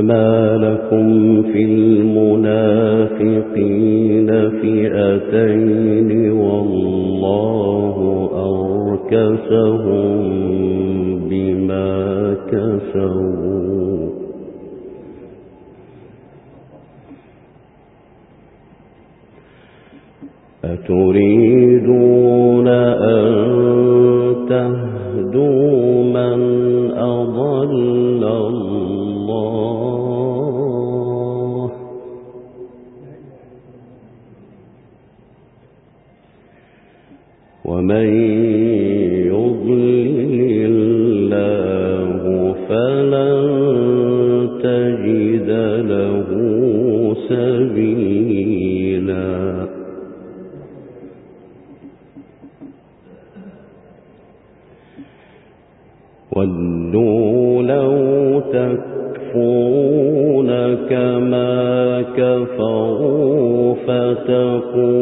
فما لكم في المنافقين فئتين والله أركسهم بما كسبوا أتريدون أن تكفرون كما كفروا فتكونون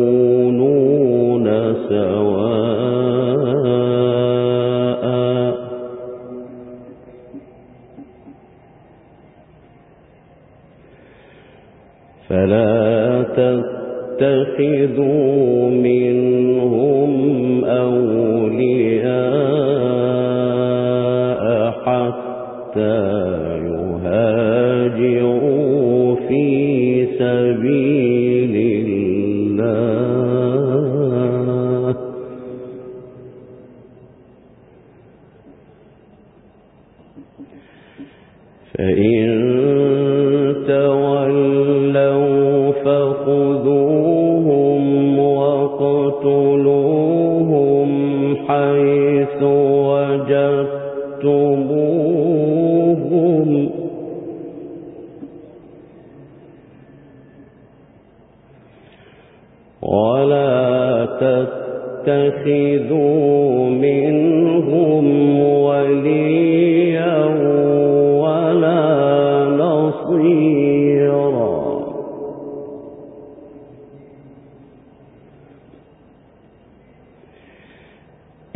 فإن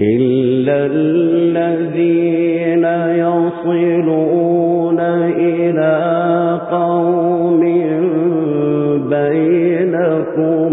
إلا الذين يصلون إلى قوم بينكم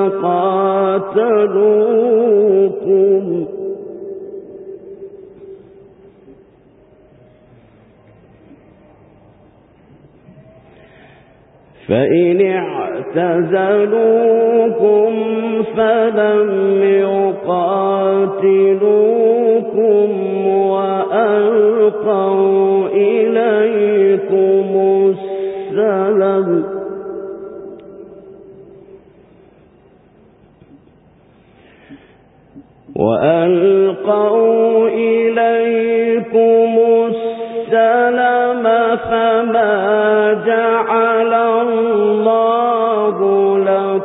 فلقاتلوكم فإن اعتزلوكم فلم يقاتلوكم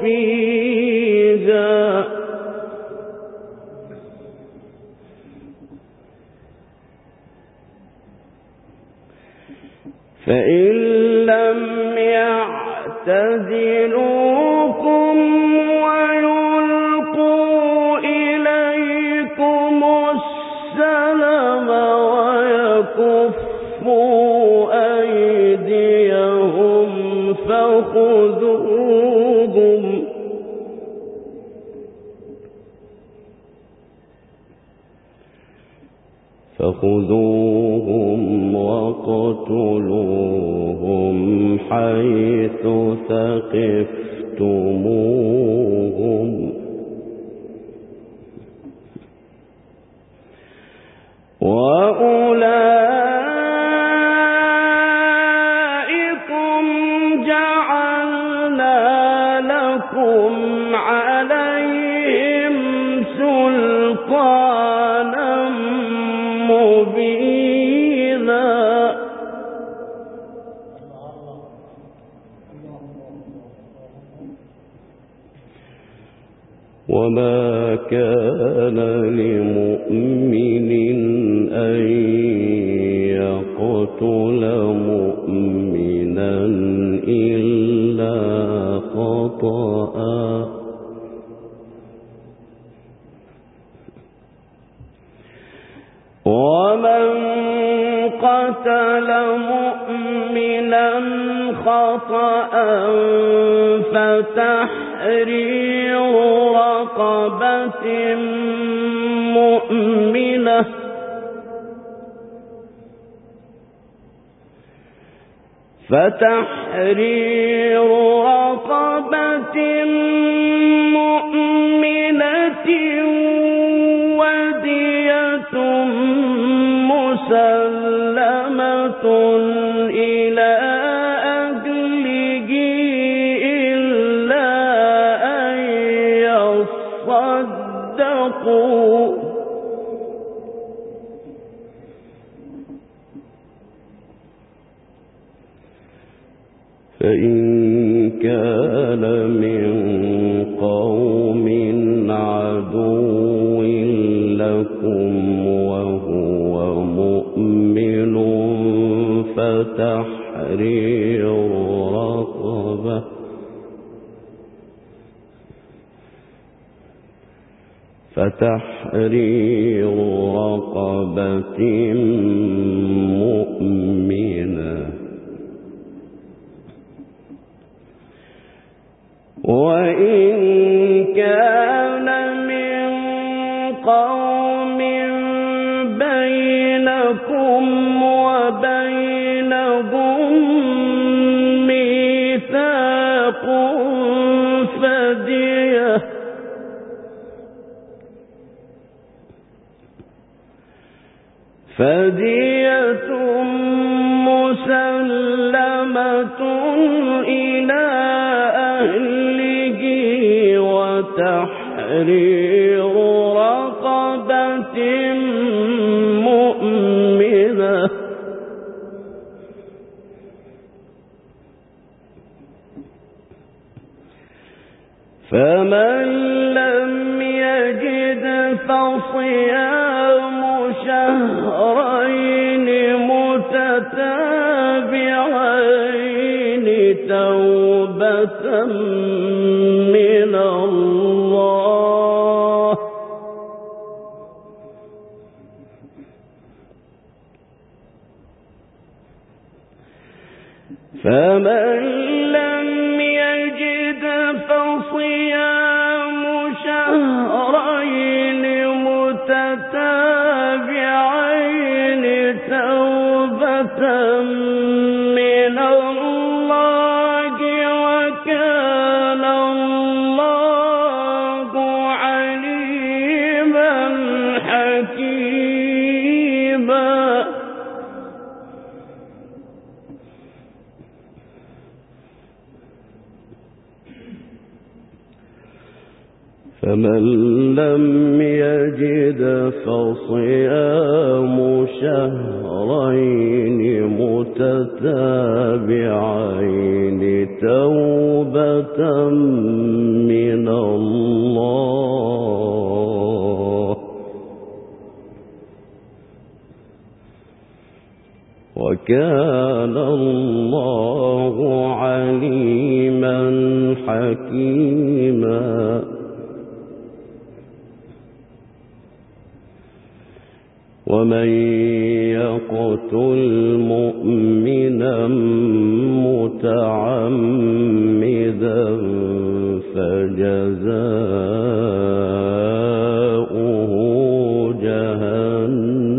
فيها فإن حيث ثقفتموهم فتحرير رقبة مؤمنة فتحرير رقبة مؤمنة ودية فتحرير رقبة مؤمنة. وإن تحرير. وكان الله عليما حكيما. ومن يقتل مؤمنا متعمدا فجزاؤه جهنم.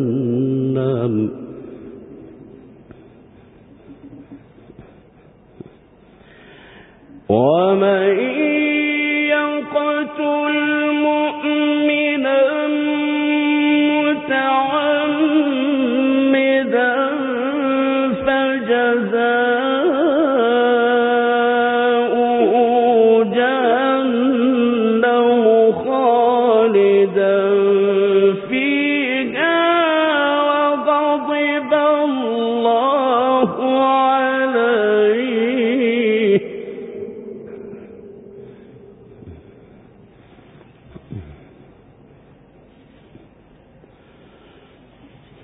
ومن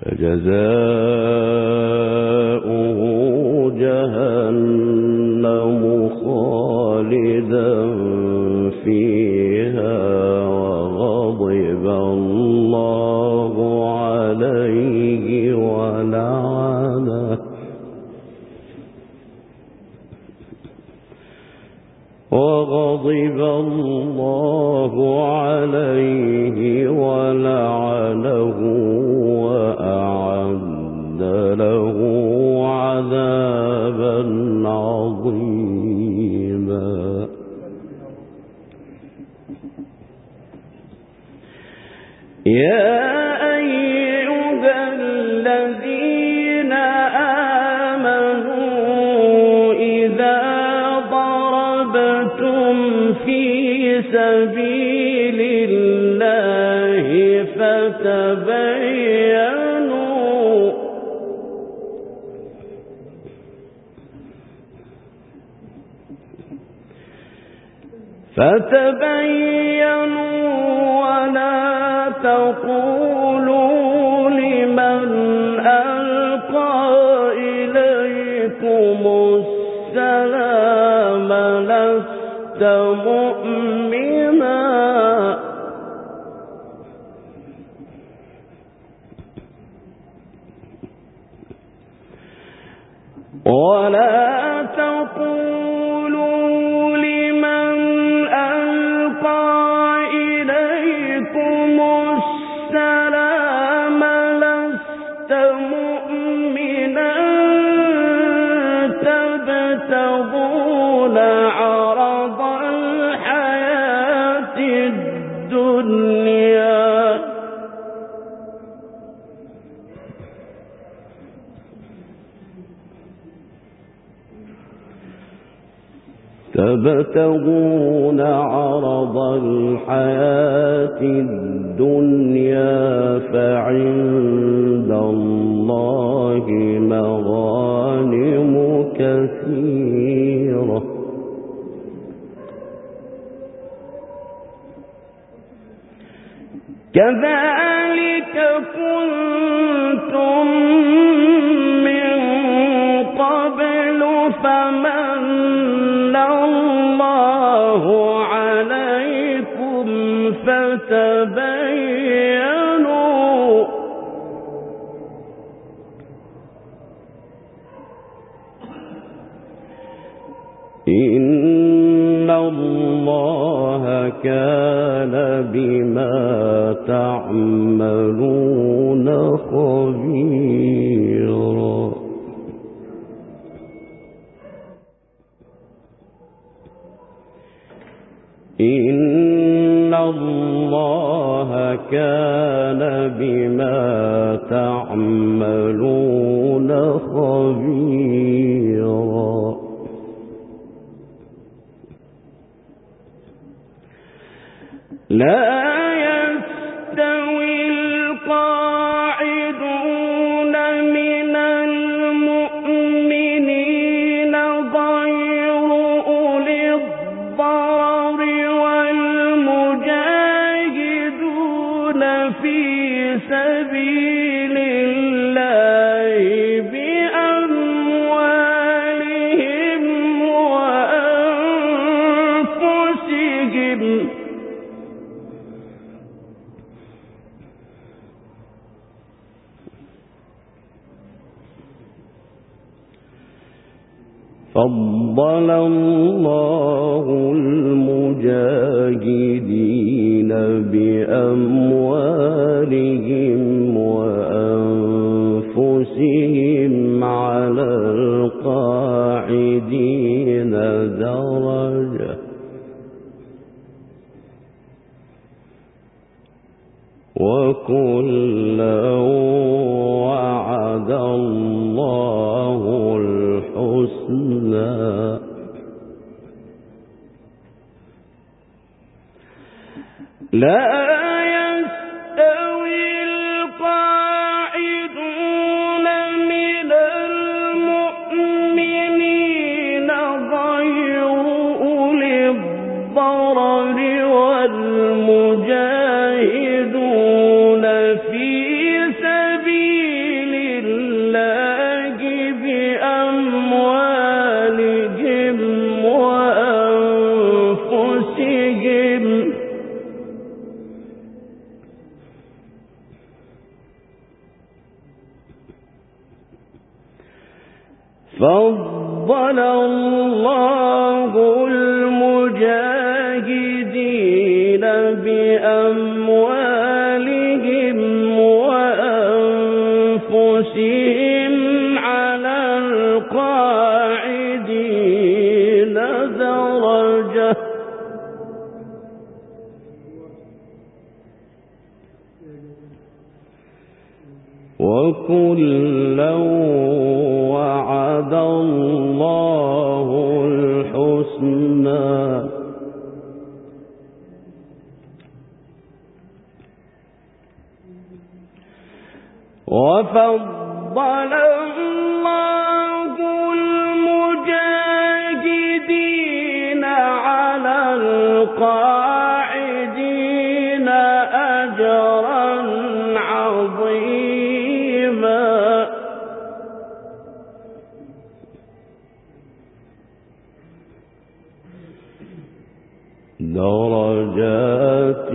فجزاؤه جهنم خالدا فيها وغضب الله عليه ولعنه وغضب الله عليه ولعنه عظيما. يا أيها الذين آمنوا إذا ضربتم في سبيل فتبينوا ولا تقولوا لمن ألقى إليكم السلام لست مؤمنا. ولا تقولوا تبتغون عرض الحياة الدنيا فعند الله مغانم كثيرة. كذلك كنتم الله كان بما تعملون خبيرا. إن الله كان بما تعملون خبيرا. لا درجة وكلا وعد الله الحسنى. وفضله درجات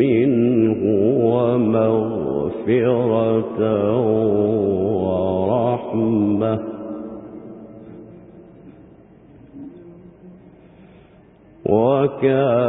منه ومغفرة ورحمة. وكان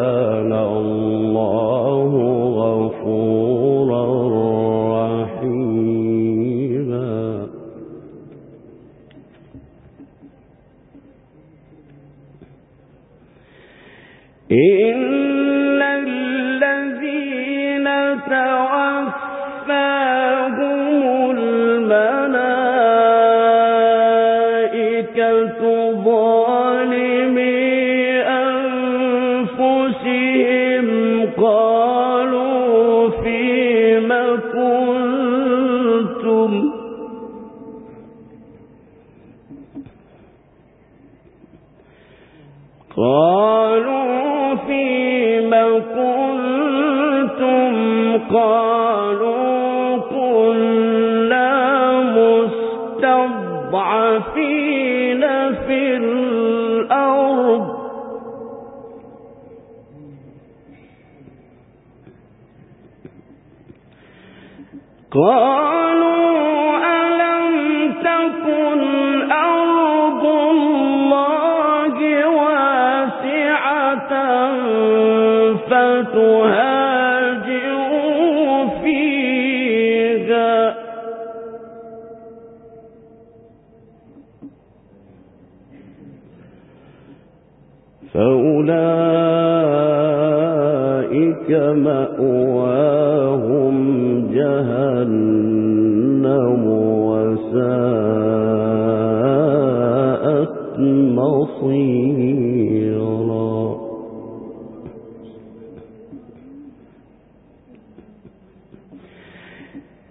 قالوا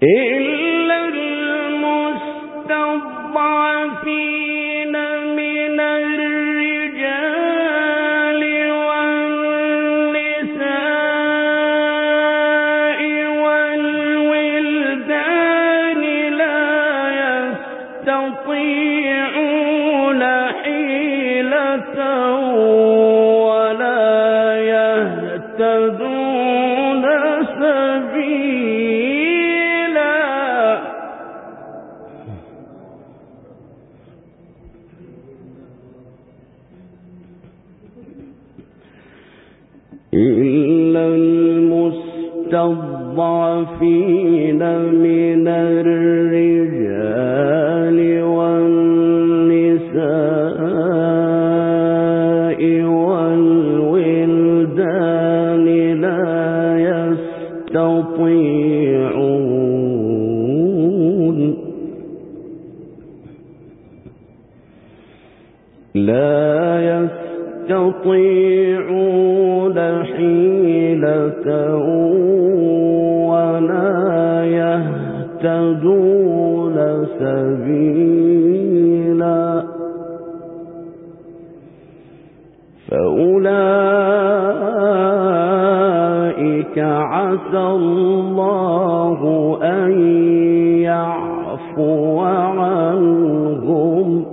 إلا إلا المستضعفين من الرجال. فأولئك عسى الله أن يعفو عنهم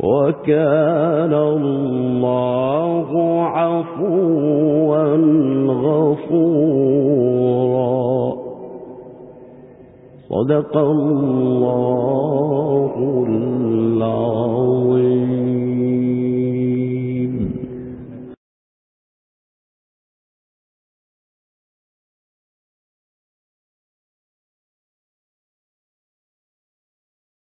وكان الله عفوا غفورا. صدق الله العظيم.